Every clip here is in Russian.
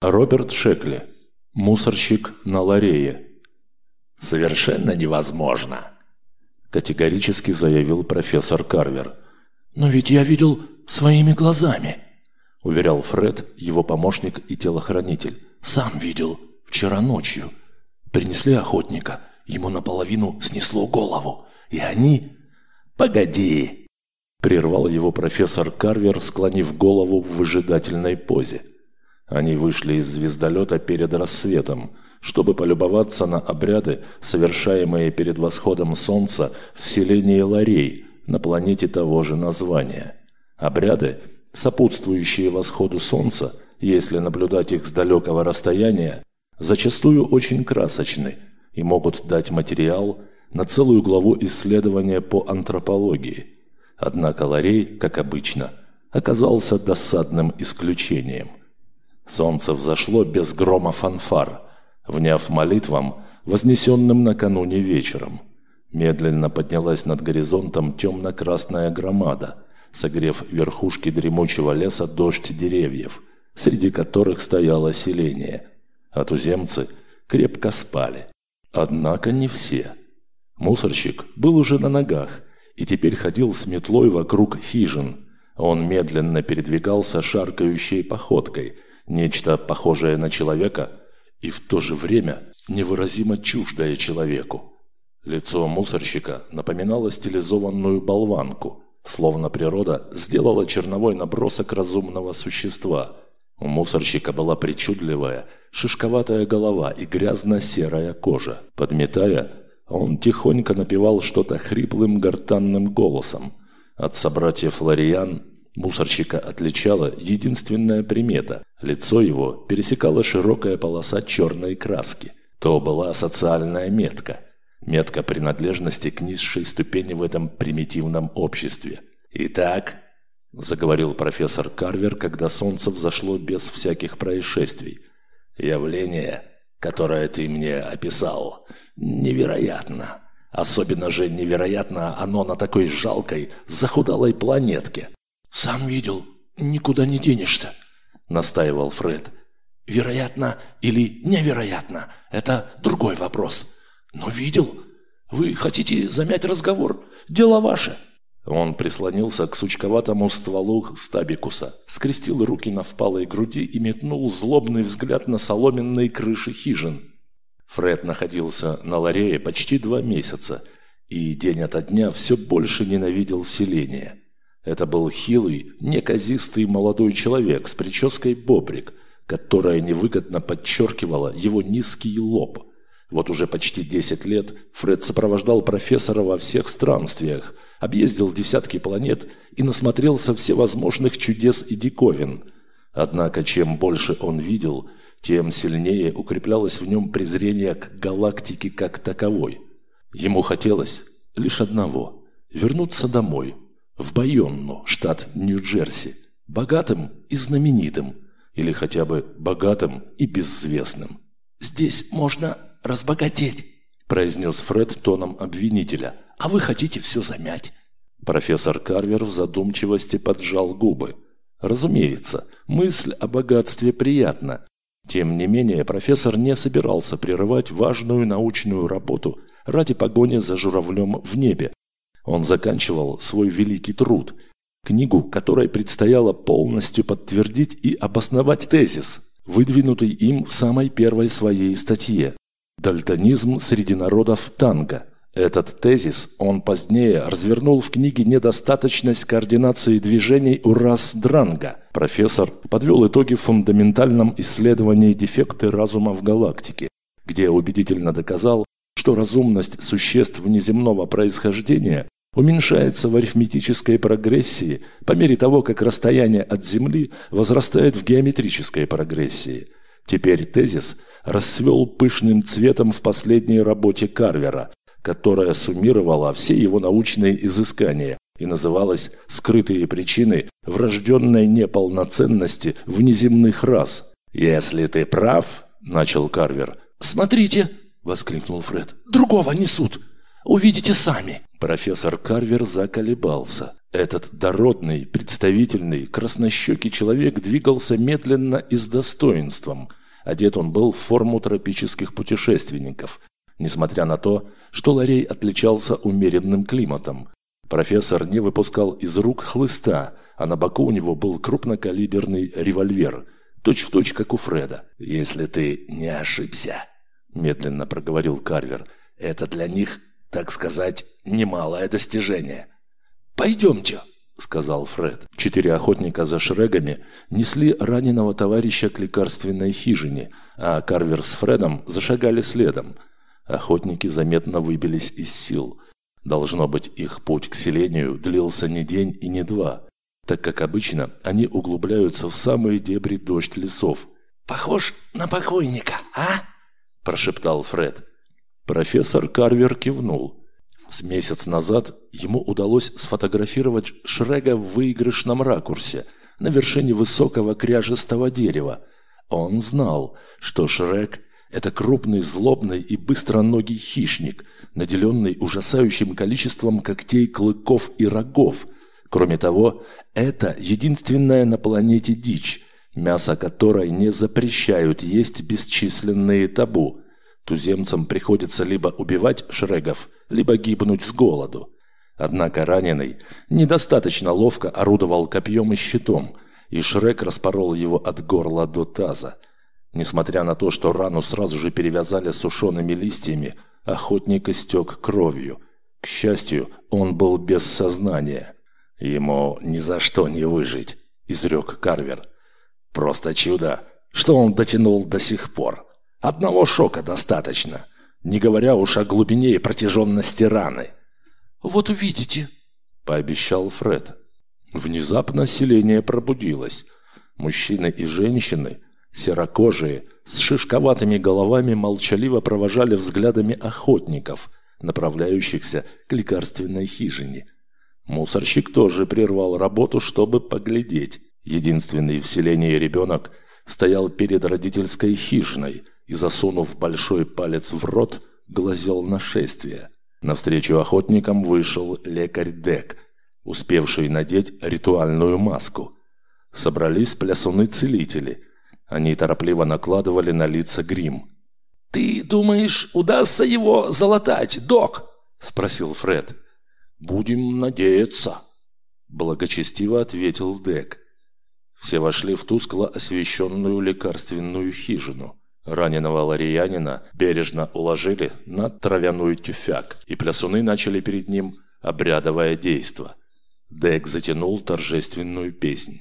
Роберт Шекли. Мусорщик на Ларее. «Совершенно невозможно», – категорически заявил профессор Карвер. «Но ведь я видел своими глазами», – уверял Фред, его помощник и телохранитель. «Сам видел. Вчера ночью. Принесли охотника. Ему наполовину снесло голову. И они...» «Погоди!» – прервал его профессор Карвер, склонив голову в выжидательной позе. Они вышли из звездолета перед рассветом – чтобы полюбоваться на обряды, совершаемые перед восходом солнца в селении Ларей на планете того же названия. Обряды, сопутствующие восходу солнца, если наблюдать их с далекого расстояния, зачастую очень красочны и могут дать материал на целую главу исследования по антропологии. Однако Ларей, как обычно, оказался досадным исключением. Солнце взошло без грома фанфар – вняв молитвам, вознесенным накануне вечером. Медленно поднялась над горизонтом темно-красная громада, согрев верхушки дремучего леса дождь деревьев, среди которых стояло селение. А туземцы крепко спали. Однако не все. Мусорщик был уже на ногах и теперь ходил с метлой вокруг хижин. Он медленно передвигался шаркающей походкой, нечто похожее на человека – и в то же время невыразимо чуждое человеку. Лицо мусорщика напоминало стилизованную болванку, словно природа сделала черновой набросок разумного существа. У мусорщика была причудливая, шишковатая голова и грязно-серая кожа. Подметая, он тихонько напевал что-то хриплым гортанным голосом. От собратьев Лариан Мусорщика отличала единственная примета. Лицо его пересекала широкая полоса черной краски. То была социальная метка. Метка принадлежности к низшей ступени в этом примитивном обществе. «Итак», – заговорил профессор Карвер, когда солнце взошло без всяких происшествий, – «явление, которое ты мне описал, невероятно». Особенно же невероятно оно на такой жалкой, захудалой планетке. «Сам видел, никуда не денешься», — настаивал Фред. «Вероятно или невероятно — это другой вопрос. Но видел. Вы хотите замять разговор? Дело ваше». Он прислонился к сучковатому стволу стабикуса, скрестил руки на впалой груди и метнул злобный взгляд на соломенные крыши хижин. Фред находился на Ларее почти два месяца и день ото дня все больше ненавидел селение. Это был хилый, неказистый молодой человек с прической бобрик, которая невыгодно подчеркивала его низкий лоб. Вот уже почти 10 лет Фред сопровождал профессора во всех странствиях, объездил десятки планет и насмотрелся всевозможных чудес и диковин. Однако чем больше он видел, тем сильнее укреплялось в нем презрение к галактике как таковой. Ему хотелось лишь одного – вернуться домой – в Байонну, штат Нью-Джерси, богатым и знаменитым, или хотя бы богатым и безвестным. «Здесь можно разбогатеть», – произнес Фред тоном обвинителя, – «а вы хотите все замять». Профессор Карвер в задумчивости поджал губы. Разумеется, мысль о богатстве приятна. Тем не менее, профессор не собирался прерывать важную научную работу ради погони за журавлем в небе, он заканчивал свой великий труд, книгу, которой предстояло полностью подтвердить и обосновать тезис, выдвинутый им в самой первой своей статье «Дальтонизм среди народов танго». Этот тезис он позднее развернул в книге «Недостаточность координации движений у рас Дранга». Профессор подвел итоги в фундаментальном исследовании дефекты разума в галактике, где убедительно доказал, что разумность существ внеземного происхождения уменьшается в арифметической прогрессии по мере того, как расстояние от Земли возрастает в геометрической прогрессии. Теперь тезис расцвел пышным цветом в последней работе Карвера, которая суммировала все его научные изыскания и называлась «Скрытые причины врожденной неполноценности внеземных рас». «Если ты прав», – начал Карвер. «Смотрите», – воскликнул Фред, – «другого несут». Увидите сами». Профессор Карвер заколебался. Этот дородный, представительный, краснощекий человек двигался медленно и с достоинством. Одет он был в форму тропических путешественников. Несмотря на то, что Ларей отличался умеренным климатом. Профессор не выпускал из рук хлыста, а на боку у него был крупнокалиберный револьвер, точь-в-точь, точь, как у Фреда. «Если ты не ошибся», – медленно проговорил Карвер, – «это для них, так сказать, немалое достижение». «Пойдемте», — сказал Фред. Четыре охотника за шрегами несли раненого товарища к лекарственной хижине, а Карвер с Фредом зашагали следом. Охотники заметно выбились из сил. Должно быть, их путь к селению длился не день и не два, так как обычно они углубляются в самые дебри дождь лесов. «Похож на покойника, а?» – прошептал Фред. Профессор Карвер кивнул. С месяц назад ему удалось сфотографировать Шрега в выигрышном ракурсе на вершине высокого кряжестого дерева. Он знал, что Шрег – это крупный, злобный и быстроногий хищник, наделенный ужасающим количеством когтей, клыков и рогов. Кроме того, это единственная на планете дичь, мясо которой не запрещают есть бесчисленные табу. Туземцам приходится либо убивать Шрегов – либо гибнуть с голоду. Однако раненый недостаточно ловко орудовал копьем и щитом, и Шрек распорол его от горла до таза. Несмотря на то, что рану сразу же перевязали сушеными листьями, охотник истек кровью. К счастью, он был без сознания. «Ему ни за что не выжить», — изрек Карвер. «Просто чудо, что он дотянул до сих пор. Одного шока достаточно» не говоря уж о глубине и протяженности раны. «Вот увидите», – пообещал Фред. Внезапно селение пробудилось. Мужчины и женщины, серокожие, с шишковатыми головами молчаливо провожали взглядами охотников, направляющихся к лекарственной хижине. Мусорщик тоже прервал работу, чтобы поглядеть. Единственный в селении ребенок стоял перед родительской хижиной – и, засунув большой палец в рот, глазел нашествие. Навстречу охотникам вышел лекарь Дек, успевший надеть ритуальную маску. Собрались плясуны-целители. Они торопливо накладывали на лица грим. «Ты думаешь, удастся его залатать, док?» – спросил Фред. «Будем надеяться», – благочестиво ответил Дек. Все вошли в тускло освещенную лекарственную хижину. Раненого лариянина бережно уложили на травяную тюфяк, и плясуны начали перед ним обрядовое действо. Дек затянул торжественную песнь.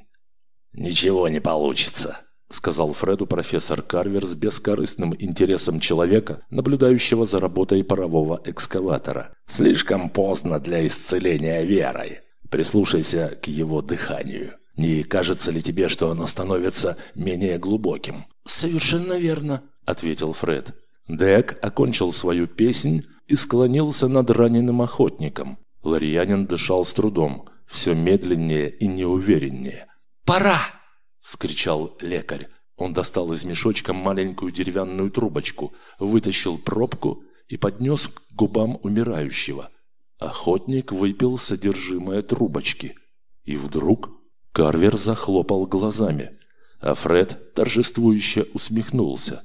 «Ничего не получится», — сказал Фреду профессор Карвер с бескорыстным интересом человека, наблюдающего за работой парового экскаватора. «Слишком поздно для исцеления верой. Прислушайся к его дыханию». Не кажется ли тебе, что оно становится менее глубоким?» «Совершенно верно», — ответил Фред. Дек окончил свою песнь и склонился над раненым охотником. Лариянин дышал с трудом, все медленнее и неувереннее. «Пора!» — вскричал лекарь. Он достал из мешочка маленькую деревянную трубочку, вытащил пробку и поднес к губам умирающего. Охотник выпил содержимое трубочки. И вдруг Карвер захлопал глазами, а Фред торжествующе усмехнулся.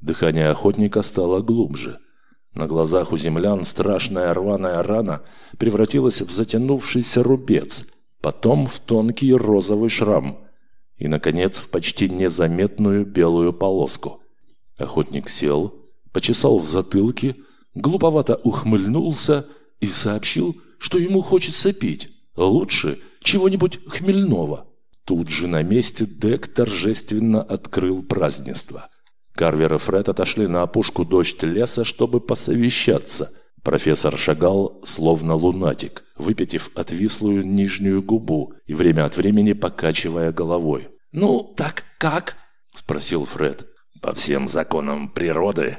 Дыхание охотника стало глубже. На глазах у землян страшная рваная рана превратилась в затянувшийся рубец, потом в тонкий розовый шрам и, наконец, в почти незаметную белую полоску. Охотник сел, почесал в затылке, глуповато ухмыльнулся и сообщил, что ему хочется пить. Лучше чего-нибудь хмельного. Тут же на месте Дек торжественно открыл празднество. Карвер и Фред отошли на опушку дождь леса, чтобы посовещаться. Профессор шагал, словно лунатик, выпитив отвислую нижнюю губу и время от времени покачивая головой. «Ну, так как?» – спросил Фред. «По всем законам природы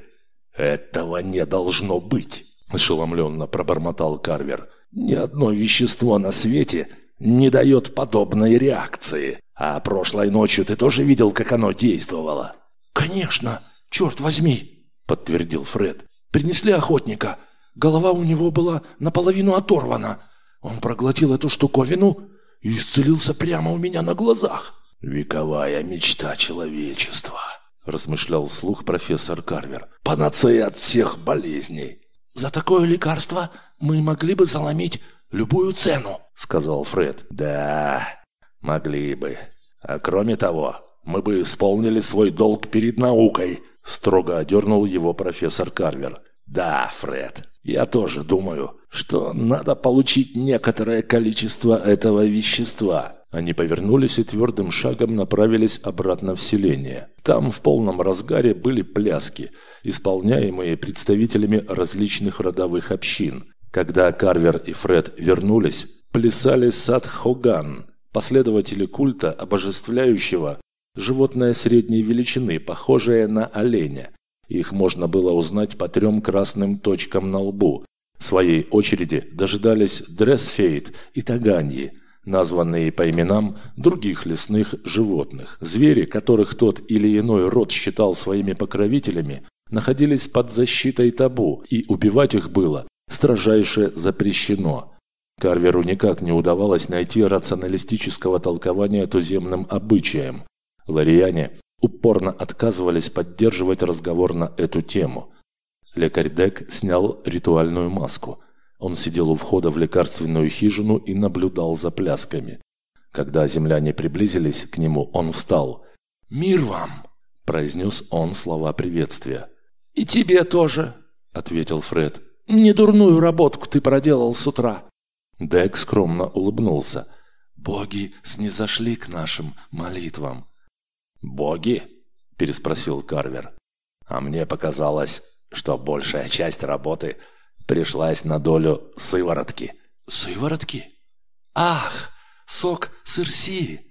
этого не должно быть», – ошеломленно пробормотал Карвер. «Ни одно вещество на свете не дает подобной реакции. А прошлой ночью ты тоже видел, как оно действовало?» «Конечно! Черт возьми!» – подтвердил Фред. «Принесли охотника. Голова у него была наполовину оторвана. Он проглотил эту штуковину и исцелился прямо у меня на глазах. «Вековая мечта человечества», – размышлял вслух профессор Карвер. «Панацея от всех болезней». «За такое лекарство мы могли бы заломить любую цену», – сказал Фред. «Да, могли бы. А кроме того, мы бы исполнили свой долг перед наукой», – строго одернул его профессор Карвер. «Да, Фред, я тоже думаю, что надо получить некоторое количество этого вещества». Они повернулись и твердым шагом направились обратно в селение. Там в полном разгаре были пляски, исполняемые представителями различных родовых общин. Когда Карвер и Фред вернулись, плясали сад Хоган, последователи культа, обожествляющего животное средней величины, похожее на оленя. Их можно было узнать по трем красным точкам на лбу. В своей очереди дожидались Дресфейт и Таганьи, названные по именам других лесных животных. Звери, которых тот или иной род считал своими покровителями, находились под защитой табу, и убивать их было строжайше запрещено. Карверу никак не удавалось найти рационалистического толкования туземным обычаям. Лариане упорно отказывались поддерживать разговор на эту тему. Лекарь Дек снял ритуальную маску. Он сидел у входа в лекарственную хижину и наблюдал за плясками. Когда земляне приблизились к нему, он встал. «Мир вам!» – произнес он слова приветствия. «И тебе тоже!» – ответил Фред. «Недурную работку ты проделал с утра!» Дек скромно улыбнулся. «Боги снизошли к нашим молитвам. «Боги?» – переспросил Карвер. «А мне показалось, что большая часть работы пришлась на долю сыворотки». «Сыворотки? Ах, сок сырси!»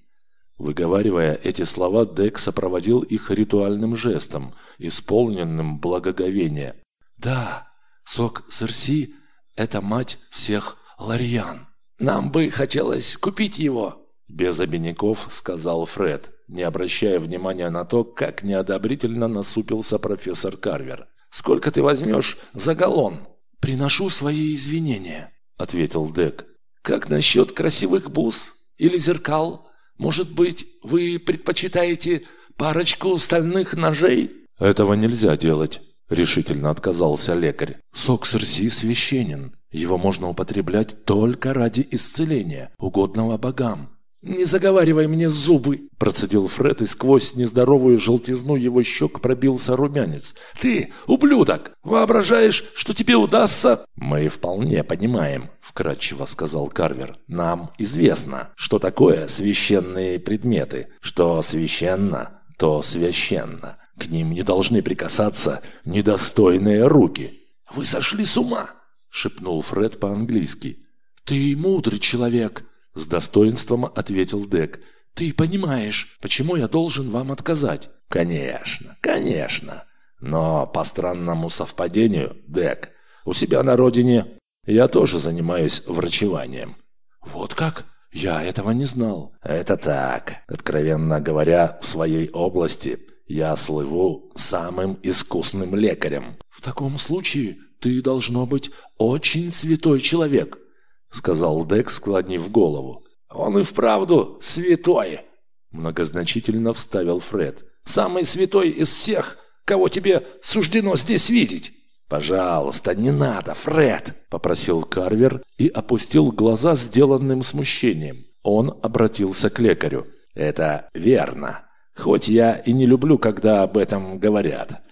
Выговаривая эти слова, Дек сопроводил их ритуальным жестом, исполненным благоговения. «Да, сок сырси – это мать всех ларьян. Нам бы хотелось купить его!» Без обиняков сказал Фред не обращая внимания на то, как неодобрительно насупился профессор Карвер. «Сколько ты возьмешь за галлон?» «Приношу свои извинения», — ответил Дек. «Как насчет красивых бус или зеркал? Может быть, вы предпочитаете парочку стальных ножей?» «Этого нельзя делать», — решительно отказался лекарь. «Сок сырси священен. Его можно употреблять только ради исцеления, угодного богам. «Не заговаривай мне зубы!» – процедил Фред, и сквозь нездоровую желтизну его щек пробился румянец. «Ты, ублюдок, воображаешь, что тебе удастся?» «Мы вполне понимаем», – вкратчиво сказал Карвер. «Нам известно, что такое священные предметы. Что священно, то священно. К ним не должны прикасаться недостойные руки». «Вы сошли с ума!» – шепнул Фред по-английски. «Ты мудрый человек!» С достоинством ответил Дек. «Ты понимаешь, почему я должен вам отказать?» «Конечно, конечно. Но по странному совпадению, Дек, у себя на родине я тоже занимаюсь врачеванием». «Вот как? Я этого не знал». «Это так. Откровенно говоря, в своей области я слыву самым искусным лекарем». «В таком случае ты должно быть очень святой человек», — сказал Дек, склонив голову. «Он и вправду святой!» — многозначительно вставил Фред. «Самый святой из всех, кого тебе суждено здесь видеть!» «Пожалуйста, не надо, Фред!» — попросил Карвер и опустил глаза сделанным смущением. Он обратился к лекарю. «Это верно. Хоть я и не люблю, когда об этом говорят.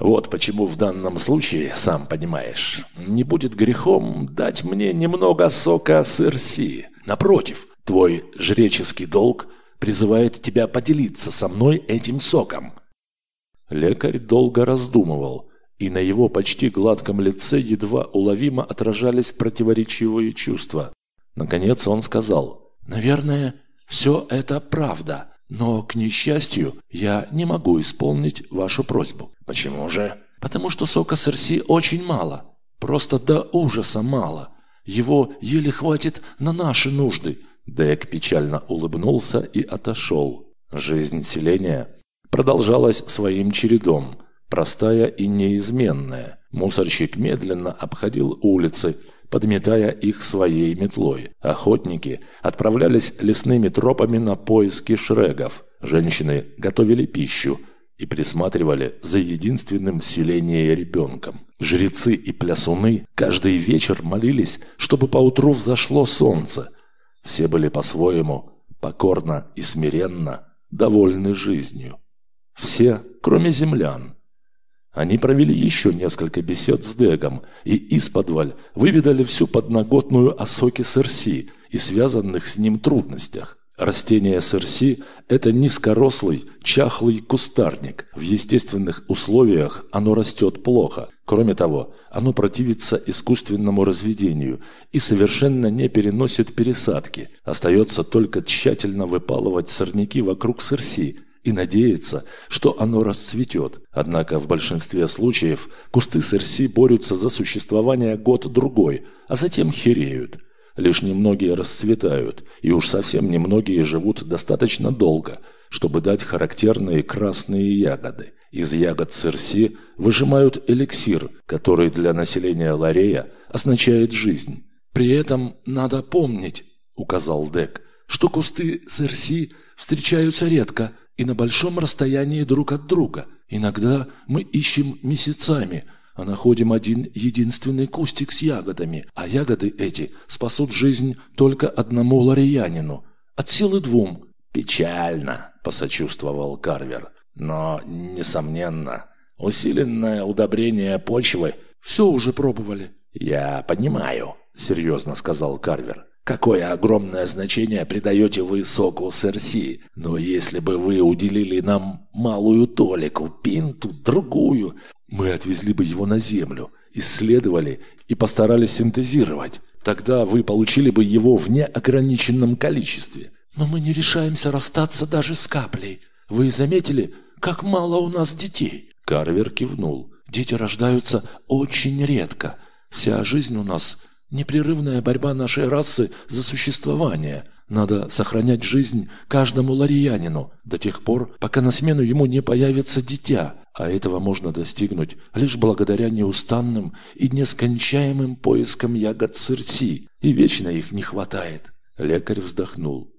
Вот почему в данном случае, сам понимаешь, не будет грехом дать мне немного сока сырси. Напротив, твой жреческий долг призывает тебя поделиться со мной этим соком». Лекарь долго раздумывал, и на его почти гладком лице едва уловимо отражались противоречивые чувства. Наконец он сказал, «Наверное, все это правда». Но, к несчастью, я не могу исполнить вашу просьбу. Почему же? Потому что сока сырси очень мало. Просто до ужаса мало. Его еле хватит на наши нужды. Дек печально улыбнулся и отошел. Жизнь селения продолжалась своим чередом, простая и неизменная. Мусорщик медленно обходил улицы, подметая их своей метлой. Охотники отправлялись лесными тропами на поиски шрегов. Женщины готовили пищу и присматривали за единственным в селении ребенком. Жрецы и плясуны каждый вечер молились, чтобы поутру взошло солнце. Все были по-своему покорно и смиренно довольны жизнью. Все, кроме землян. Они провели еще несколько бесед с Дегом и исподволь выведали всю подноготную о соке Серси и связанных с ним трудностях. Растение Серси – это низкорослый, чахлый кустарник. В естественных условиях оно растет плохо. Кроме того, оно противится искусственному разведению и совершенно не переносит пересадки. Остается только тщательно выпалывать сорняки вокруг Серси – и надеяться, что оно расцветет. Однако в большинстве случаев кусты сырси борются за существование год-другой, а затем хереют. Лишь немногие расцветают, и уж совсем немногие живут достаточно долго, чтобы дать характерные красные ягоды. Из ягод сырси выжимают эликсир, который для населения Ларея означает жизнь. «При этом надо помнить», — указал Дек, — «что кусты сырси встречаются редко, и на большом расстоянии друг от друга. Иногда мы ищем месяцами, находим один единственный кустик с ягодами, а ягоды эти спасут жизнь только одному лариянину, от силы двум. «Печально», — посочувствовал Карвер. «Но, несомненно, усиленное удобрение почвы...» «Все уже пробовали». «Я понимаю», — серьезно сказал Карвер. Какое огромное значение придаете вы соку Серси. Но если бы вы уделили нам малую толику, пинту, другую, мы отвезли бы его на землю, исследовали и постарались синтезировать. Тогда вы получили бы его в неограниченном количестве. Но мы не решаемся расстаться даже с каплей. Вы заметили, как мало у нас детей? Карвер кивнул. Дети рождаются очень редко. Вся жизнь у нас – Непрерывная борьба нашей расы за существование. Надо сохранять жизнь каждому лариянину до тех пор, пока на смену ему не появится дитя, а этого можно достигнуть лишь благодаря неустанным и нескончаемым поискам ягод сырси, и вечно их не хватает. Лекарь вздохнул.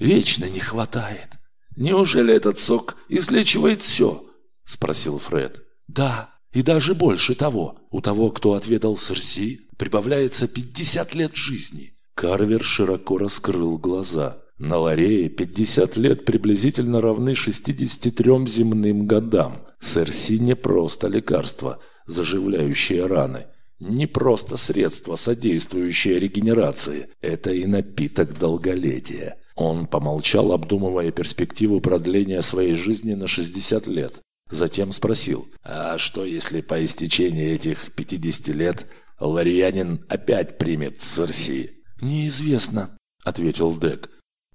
«Вечно не хватает. Неужели этот сок излечивает все?» – спросил Фред. «Да, и даже больше того. У того, кто отведал сырси, прибавляется 50 лет жизни. Карвер широко раскрыл глаза. На Ларее 50 лет приблизительно равны 63 земным годам. Серси не просто лекарство, заживляющее раны. Не просто средство, содействующее регенерации. Это и напиток долголетия. Он помолчал, обдумывая перспективу продления своей жизни на 60 лет. Затем спросил, а что если по истечении этих 50 лет Лариянин опять примет Серси. «Неизвестно», — ответил Дек.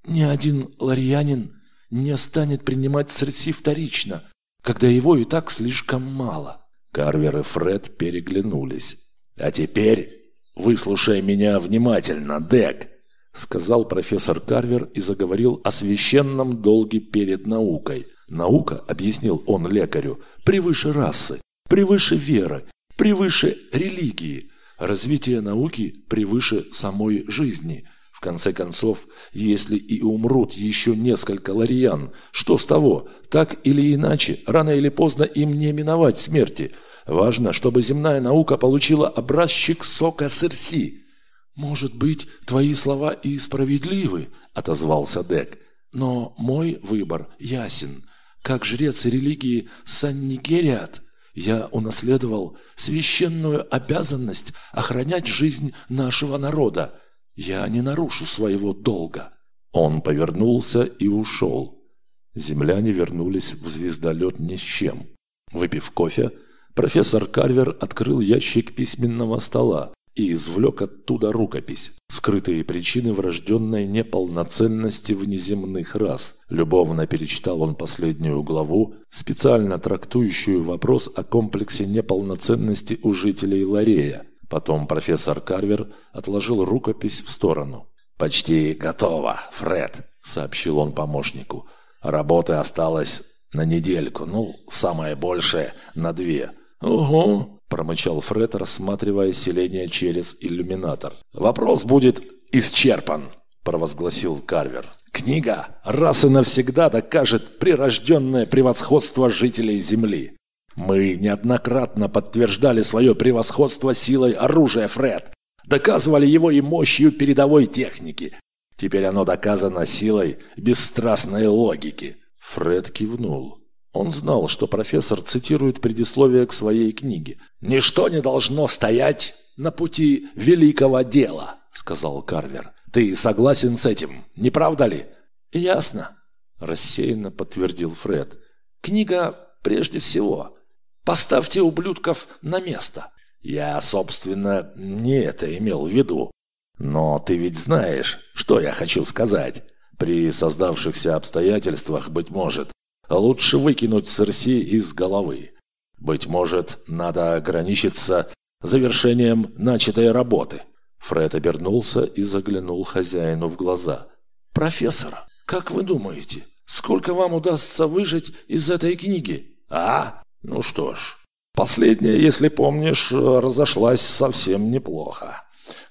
«Ни один лариянин не станет принимать Серси вторично, когда его и так слишком мало». Карвер и Фред переглянулись. «А теперь выслушай меня внимательно, Дек», — сказал профессор Карвер и заговорил о священном долге перед наукой. Наука, объяснил он лекарю, превыше расы, превыше веры, превыше религии. Развитие науки превыше самой жизни. В конце концов, если и умрут еще несколько лариан, что с того? Так или иначе, рано или поздно им не миновать смерти. Важно, чтобы земная наука получила образчик сока Серси. «Может быть, твои слова и справедливы», — отозвался Дек. «Но мой выбор ясен. Как жрец религии Саннигериат, я унаследовал священную обязанность охранять жизнь нашего народа. Я не нарушу своего долга». Он повернулся и ушел. Земляне вернулись в звездолет ни с чем. Выпив кофе, профессор Карвер открыл ящик письменного стола и извлек оттуда рукопись. Скрытые причины врожденной неполноценности внеземных рас. Любовно перечитал он последнюю главу, специально трактующую вопрос о комплексе неполноценности у жителей Ларея. Потом профессор Карвер отложил рукопись в сторону. «Почти готово, Фред», — сообщил он помощнику. «Работы осталось на недельку, ну, самое большее, на две. «Угу», – промычал Фред, рассматривая селение через иллюминатор. «Вопрос будет исчерпан», – провозгласил Карвер. «Книга раз и навсегда докажет прирожденное превосходство жителей Земли. Мы неоднократно подтверждали свое превосходство силой оружия, Фред. Доказывали его и мощью передовой техники. Теперь оно доказано силой бесстрастной логики». Фред кивнул. Он знал, что профессор цитирует предисловие к своей книге. «Ничто не должно стоять на пути великого дела», — сказал Карвер. «Ты согласен с этим, не правда ли?» «Ясно», — рассеянно подтвердил Фред. «Книга прежде всего. Поставьте ублюдков на место». «Я, собственно, не это имел в виду. Но ты ведь знаешь, что я хочу сказать. При создавшихся обстоятельствах, быть может, лучше выкинуть Серси из головы. Быть может, надо ограничиться завершением начатой работы. Фред обернулся и заглянул хозяину в глаза. «Профессор, как вы думаете, сколько вам удастся выжить из этой книги?» «А? Ну что ж, последняя, если помнишь, разошлась совсем неплохо.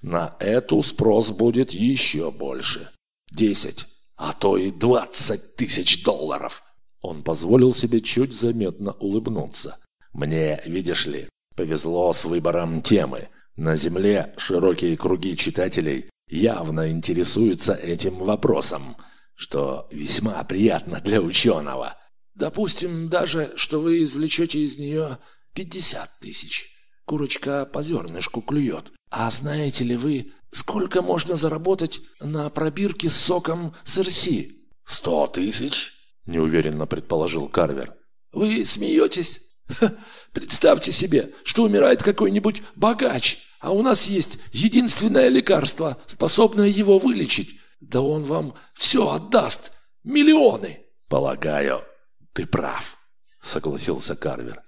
На эту спрос будет еще больше. Десять, а то и двадцать тысяч долларов. Он позволил себе чуть заметно улыбнуться. «Мне, видишь ли, повезло с выбором темы. На Земле широкие круги читателей явно интересуются этим вопросом, что весьма приятно для ученого. Допустим даже, что вы извлечете из нее пятьдесят тысяч. Курочка по зернышку клюет. А знаете ли вы, сколько можно заработать на пробирке с соком сырси? Сто тысяч? Неуверенно предположил Карвер. «Вы смеетесь? Ха, представьте себе, что умирает какой-нибудь богач, а у нас есть единственное лекарство, способное его вылечить. Да он вам все отдаст. Миллионы!» «Полагаю, ты прав», — согласился Карвер.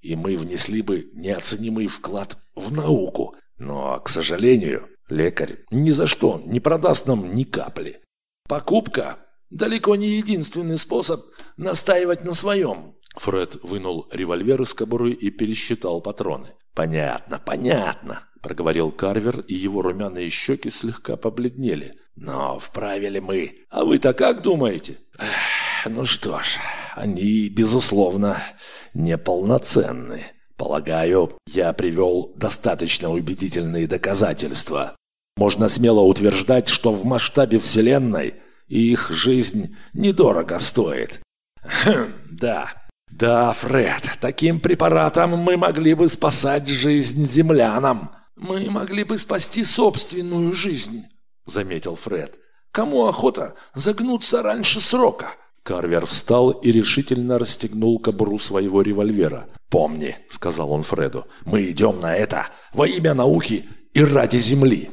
«И мы внесли бы неоценимый вклад в науку. Но, к сожалению, лекарь ни за что не продаст нам ни капли. Покупка Далеко не единственный способ настаивать на своем. Фред вынул револьвер из кобуры и пересчитал патроны. «Понятно, понятно», – проговорил Карвер, и его румяные щеки слегка побледнели. «Но вправе ли мы? А вы-то как думаете?» Эх, «Ну что ж, они, безусловно, неполноценны. Полагаю, я привел достаточно убедительные доказательства. Можно смело утверждать, что в масштабе Вселенной – и их жизнь недорого стоит. Хм, да. Да, Фред, таким препаратом мы могли бы спасать жизнь землянам. Мы могли бы спасти собственную жизнь, заметил Фред. Кому охота загнуться раньше срока? Карвер встал и решительно расстегнул кобуру своего револьвера. «Помни», — сказал он Фреду, — «мы идем на это во имя науки и ради Земли».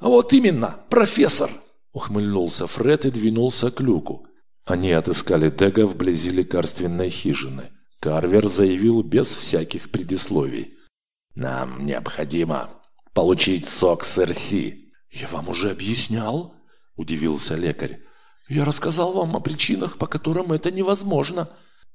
«Вот именно, профессор», Ухмыльнулся Фред и двинулся к люку. Они отыскали Дега вблизи лекарственной хижины. Карвер заявил без всяких предисловий. «Нам необходимо получить сок сырси». «Я вам уже объяснял?» – удивился лекарь. «Я рассказал вам о причинах, по которым это невозможно».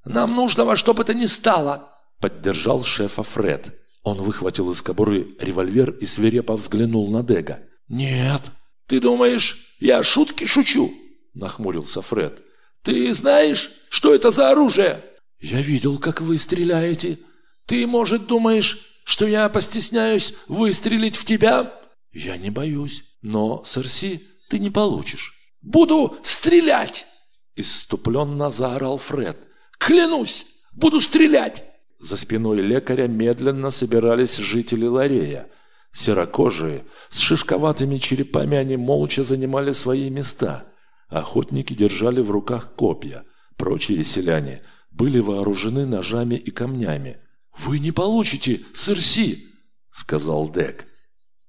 «Нам нужно во что бы то ни стало», – поддержал шефа Фред. Он выхватил из кобуры револьвер и свирепо взглянул на Дега. «Нет». «Ты думаешь, «Я шутки шучу», — нахмурился Фред. «Ты знаешь, что это за оружие?» «Я видел, как вы стреляете. Ты, может, думаешь, что я постесняюсь выстрелить в тебя?» «Я не боюсь, но, Серси, ты не получишь». «Буду стрелять!» — иступленно заорал Фред. «Клянусь, буду стрелять!» За спиной лекаря медленно собирались жители Ларея — Серокожие, с шишковатыми черепами они молча занимали свои места. Охотники держали в руках копья. Прочие селяне были вооружены ножами и камнями. «Вы не получите, сырси!» — сказал Дек.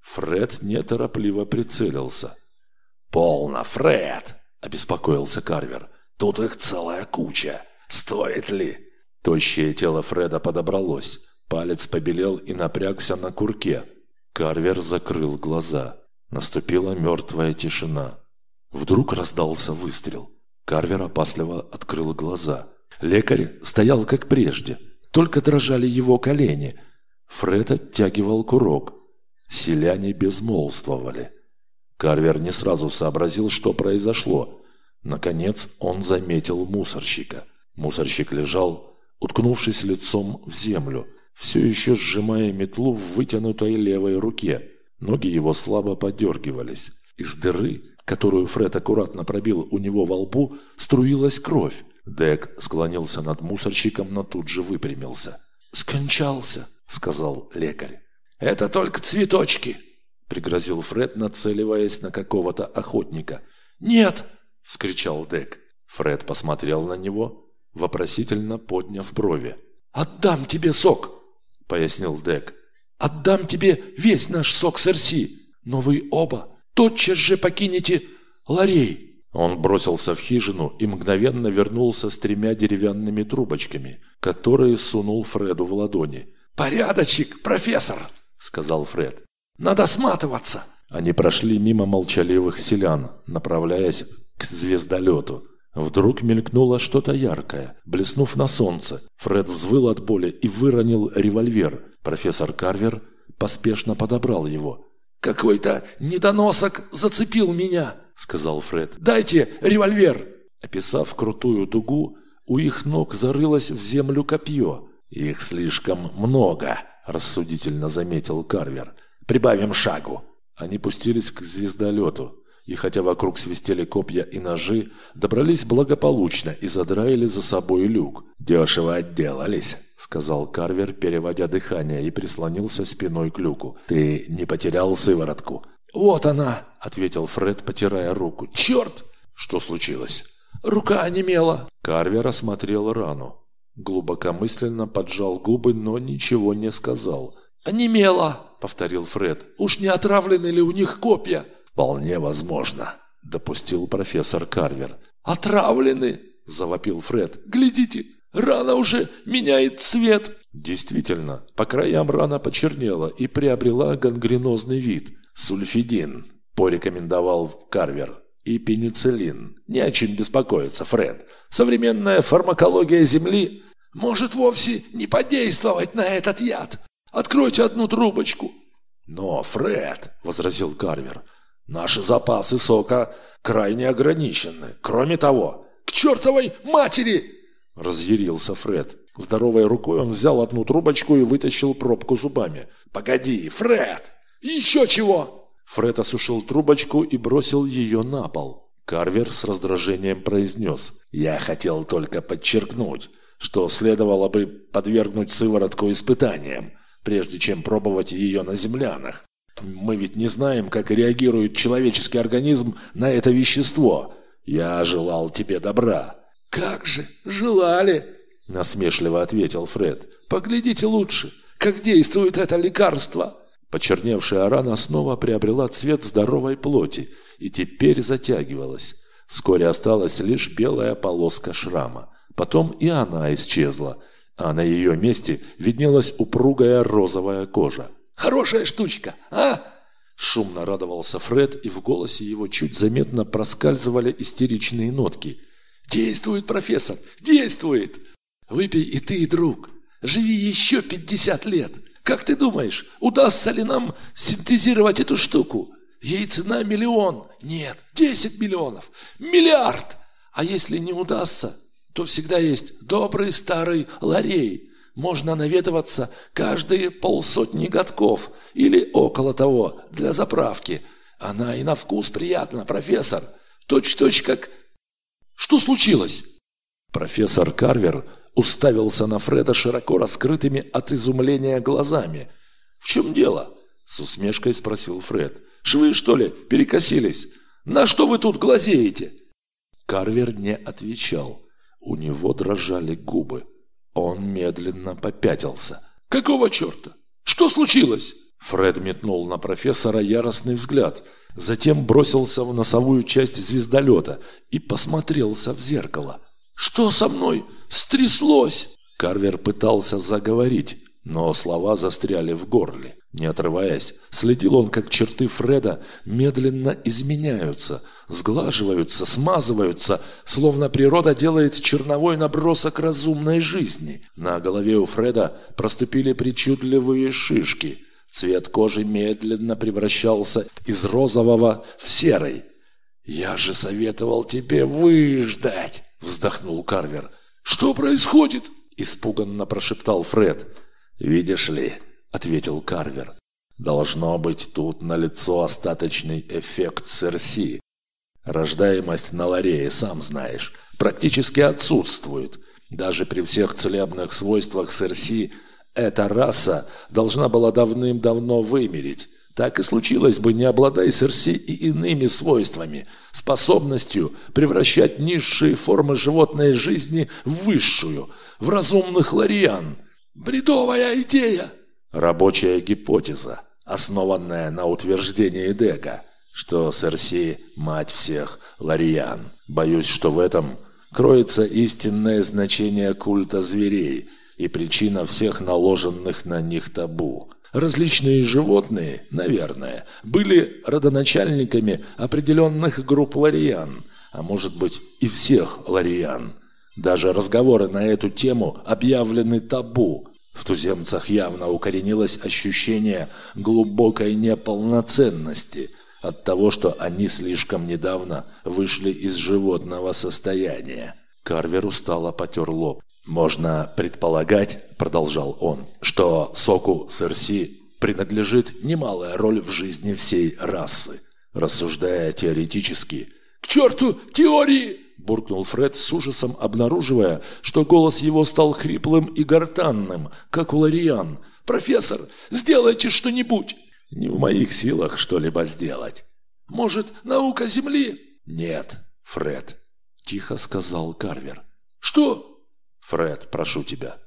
Фред неторопливо прицелился. «Полно, Фред!» — обеспокоился Карвер. «Тут их целая куча. Стоит ли?» Тощее тело Фреда подобралось. Палец побелел и напрягся на курке. Карвер закрыл глаза. Наступила мертвая тишина. Вдруг раздался выстрел. Карвер опасливо открыл глаза. Лекарь стоял как прежде. только дрожали его колени. Фред оттягивал курок. Селяне безмолвствовали. Карвер не сразу сообразил, что произошло. Наконец он заметил мусорщика. Мусорщик лежал, уткнувшись лицом в землю, все еще сжимая метлу в вытянутой левой руке. Ноги его слабо подергивались. Из дыры, которую Фред аккуратно пробил у него во лбу, струилась кровь. Дек склонился над мусорщиком, но тут же выпрямился. «Скончался», — сказал лекарь. «Это только цветочки», — пригрозил Фред, нацеливаясь на какого-то охотника. «Нет!» — вскричал Дек. Фред посмотрел на него, вопросительно подняв брови. «Отдам тебе сок!» — пояснил Дек. «Отдам тебе весь наш сок сэрси, но вы оба тотчас же покинете Ларей!» Он бросился в хижину и мгновенно вернулся с тремя деревянными трубочками, которые сунул Фреду в ладони. «Порядочек, профессор!» — сказал Фред. «Надо сматываться!» Они прошли мимо молчаливых селян, направляясь к звездолету. Вдруг мелькнуло что-то яркое. Блеснув на солнце, Фред взвыл от боли и выронил револьвер. Профессор Карвер поспешно подобрал его. «Какой-то недоносок зацепил меня!» — сказал Фред. «Дайте револьвер!» Описав крутую дугу, у их ног зарылось в землю копье. «Их слишком много», — рассудительно заметил Карвер. «Прибавим шагу». Они пустились к звездолету, и хотя вокруг свистели копья и ножи, добрались благополучно и задраили за собой люк. «Дешево отделались», — сказал Карвер, переводя дыхание, и прислонился спиной к люку. «Ты не потерял сыворотку?» «Вот она!» — ответил Фред, потирая руку. «Черт!» «Что случилось?» «Рука онемела!» Карвер осмотрел рану. Глубокомысленно поджал губы, но ничего не сказал. «Онемела!» — повторил Фред. «Уж не отравлены ли у них копья?» «Вполне возможно», — допустил профессор Карвер. «Отравлены!» — завопил Фред. «Глядите, рана уже меняет цвет!» Действительно, по краям рана почернела и приобрела гангренозный вид — «Сульфидин», – порекомендовал Карвер. «И пенициллин. Не о чем беспокоиться, Фред. Современная фармакология Земли может вовсе не подействовать на этот яд. Откройте одну трубочку». «Но, Фред», – возразил Карвер, – «наши запасы сока крайне ограничены. Кроме того...» «К чертовой матери!» – разъярился Фред. Здоровой рукой он взял одну трубочку и вытащил пробку зубами. «Погоди, Фред!» «Еще чего?» Фред осушил трубочку и бросил ее на пол. Карвер с раздражением произнес. «Я хотел только подчеркнуть, что следовало бы подвергнуть сыворотку испытаниям, прежде чем пробовать ее на землянах. Мы ведь не знаем, как реагирует человеческий организм на это вещество. Я желал тебе добра». «Как же, желали!» – насмешливо ответил Фред. «Поглядите лучше, как действует это лекарство!» Почерневшая рана снова приобрела цвет здоровой плоти и теперь затягивалась. Вскоре осталась лишь белая полоска шрама. Потом и она исчезла, а на ее месте виднелась упругая розовая кожа. «Хорошая штучка, а?» Шумно радовался Фред, и в голосе его чуть заметно проскальзывали истеричные нотки. «Действует, профессор, действует! Выпей и ты, друг. Живи еще пятьдесят лет. Как ты думаешь, удастся ли нам синтезировать эту штуку? Ей цена миллион. Нет, десять миллионов. Миллиард. А если не удастся, то всегда есть добрый старый ларей. Можно наведываться каждые полсотни годков или около того для заправки. Она и на вкус приятна, профессор. Точь-точь как... Что случилось? Профессор Карвер уставился на Фреда широко раскрытыми от изумления глазами. «В чем дело?» – с усмешкой спросил Фред. «Швы, что ли, перекосились? На что вы тут глазеете?» Карвер не отвечал. У него дрожали губы. Он медленно попятился. «Какого черта? Что случилось?» Фред метнул на профессора яростный взгляд, затем бросился в носовую часть звездолета и посмотрелся в зеркало. «Что со мной? Стряслось!» Карвер пытался заговорить, но слова застряли в горле. Не отрываясь, следил он, как черты Фреда медленно изменяются, сглаживаются, смазываются, словно природа делает черновой набросок разумной жизни. На голове у Фреда проступили причудливые шишки. Цвет кожи медленно превращался из розового в серый. «Я же советовал тебе выждать!» – вздохнул Карвер. «Что происходит?» – испуганно прошептал Фред. «Видишь ли, ответил Карвер. Должно быть тут налицо остаточный эффект Серси. Рождаемость на Ларее, сам знаешь, практически отсутствует. Даже при всех целебных свойствах Серси эта раса должна была давным-давно вымереть. Так и случилось бы, не обладая Серси и иными свойствами, способностью превращать низшие формы животной жизни в высшую, в разумных лариан. «Бредовая идея!» Рабочая гипотеза, основанная на утверждении Дега, что Серси – мать всех Лариан. Боюсь, что в этом кроется истинное значение культа зверей и причина всех наложенных на них табу. Различные животные, наверное, были родоначальниками определенных групп лариан, а может быть и всех лариан. Даже разговоры на эту тему объявлены табу, в туземцах явно укоренилось ощущение глубокой неполноценности от того, что они слишком недавно вышли из животного состояния. Карвер устало потер лоб. «Можно предполагать, — продолжал он, — что соку Серси принадлежит немалая роль в жизни всей расы. Рассуждая теоретически, «К черту теории!» – буркнул Фред с ужасом, обнаруживая, что голос его стал хриплым и гортанным, как у Лариан. «Профессор, сделайте что-нибудь!» «Не в моих силах что-либо сделать». «Может, наука Земли?» «Нет, Фред», – тихо сказал Карвер. «Что?» «Фред, прошу тебя,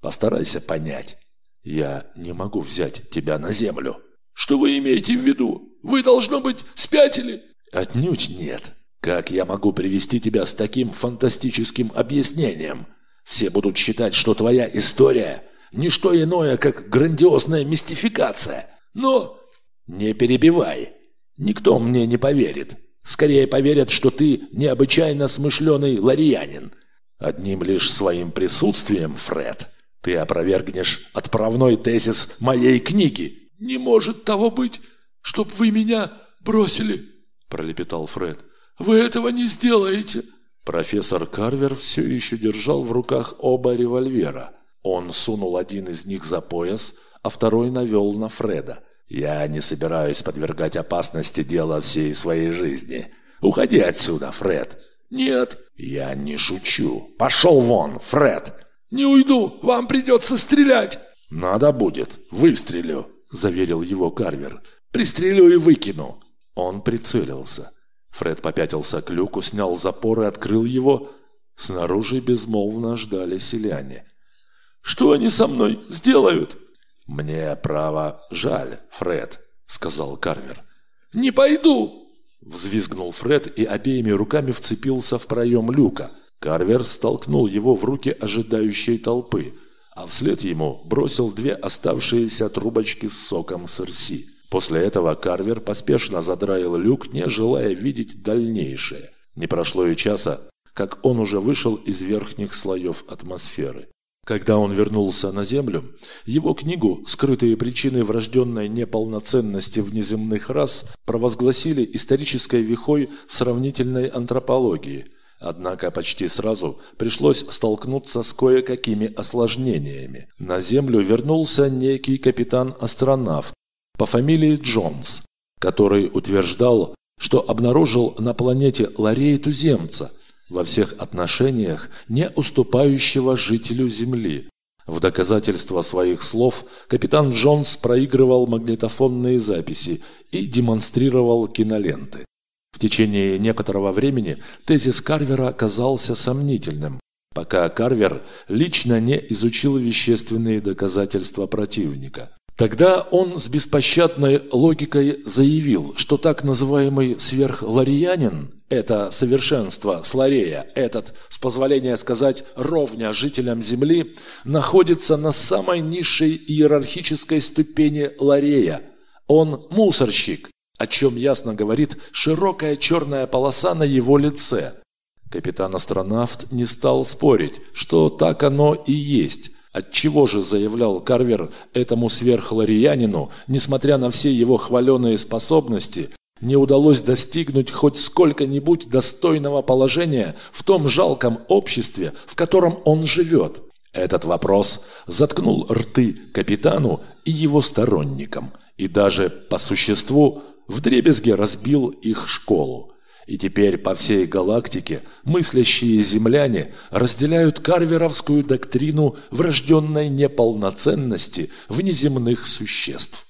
постарайся понять. Я не могу взять тебя на Землю». «Что вы имеете в виду? Вы, должно быть, спятили?» «Отнюдь нет. Как я могу привести тебя с таким фантастическим объяснением? Все будут считать, что твоя история – не что иное, как грандиозная мистификация. Но не перебивай. Никто мне не поверит. Скорее поверят, что ты необычайно смышленый лариянин. Одним лишь своим присутствием, Фред, ты опровергнешь отправной тезис моей книги. «Не может того быть, чтоб вы меня бросили», – пролепетал Фред. Вы этого не сделаете!» Профессор Карвер все еще держал в руках оба револьвера. Он сунул один из них за пояс, а второй навел на Фреда. «Я не собираюсь подвергать опасности дело всей своей жизни. Уходи отсюда, Фред!» «Нет!» «Я не шучу. Пошел вон, Фред!» «Не уйду! Вам придется стрелять!» «Надо будет. Выстрелю!» – заверил его Карвер. «Пристрелю и выкину!» Он прицелился. Фред попятился к люку, снял запор и открыл его. Снаружи безмолвно ждали селяне. «Что они со мной сделают?» «Мне, право, жаль, Фред», — сказал Карвер. «Не пойду!» Взвизгнул Фред и обеими руками вцепился в проем люка. Карвер столкнул его в руки ожидающей толпы, а вслед ему бросил две оставшиеся трубочки с соком сырси. После этого Карвер поспешно задраил люк, не желая видеть дальнейшее. Не прошло и часа, как он уже вышел из верхних слоев атмосферы. Когда он вернулся на Землю, его книгу «Скрытые причины врожденной неполноценности внеземных рас» провозгласили исторической вехой в сравнительной антропологии. Однако почти сразу пришлось столкнуться с кое-какими осложнениями. На Землю вернулся некий капитан-астронавт, по фамилии Джонс, который утверждал, что обнаружил на планете Ларея туземца, во всех отношениях не уступающего жителю Земли. В доказательство своих слов капитан Джонс проигрывал магнитофонные записи и демонстрировал киноленты. В течение некоторого времени тезис Карвера казался сомнительным, пока Карвер лично не изучил вещественные доказательства противника. Тогда он с беспощадной логикой заявил, что так называемый сверхлариянин – это совершенство Сларея, этот, с позволения сказать, ровня жителям Земли, находится на самой низшей иерархической ступени Ларея. Он мусорщик, о чем ясно говорит широкая черная полоса на его лице. Капитан-астронавт не стал спорить, что так оно и есть – Отчего же, заявлял Карвер, этому сверхлариянину, несмотря на все его хваленые способности, не удалось достигнуть хоть сколько-нибудь достойного положения в том жалком обществе, в котором он живет? Этот вопрос заткнул рты капитану и его сторонникам, и даже, по существу, вдребезге разбил их школу. И теперь по всей галактике мыслящие земляне разделяют карверовскую доктрину врожденной неполноценности внеземных существ.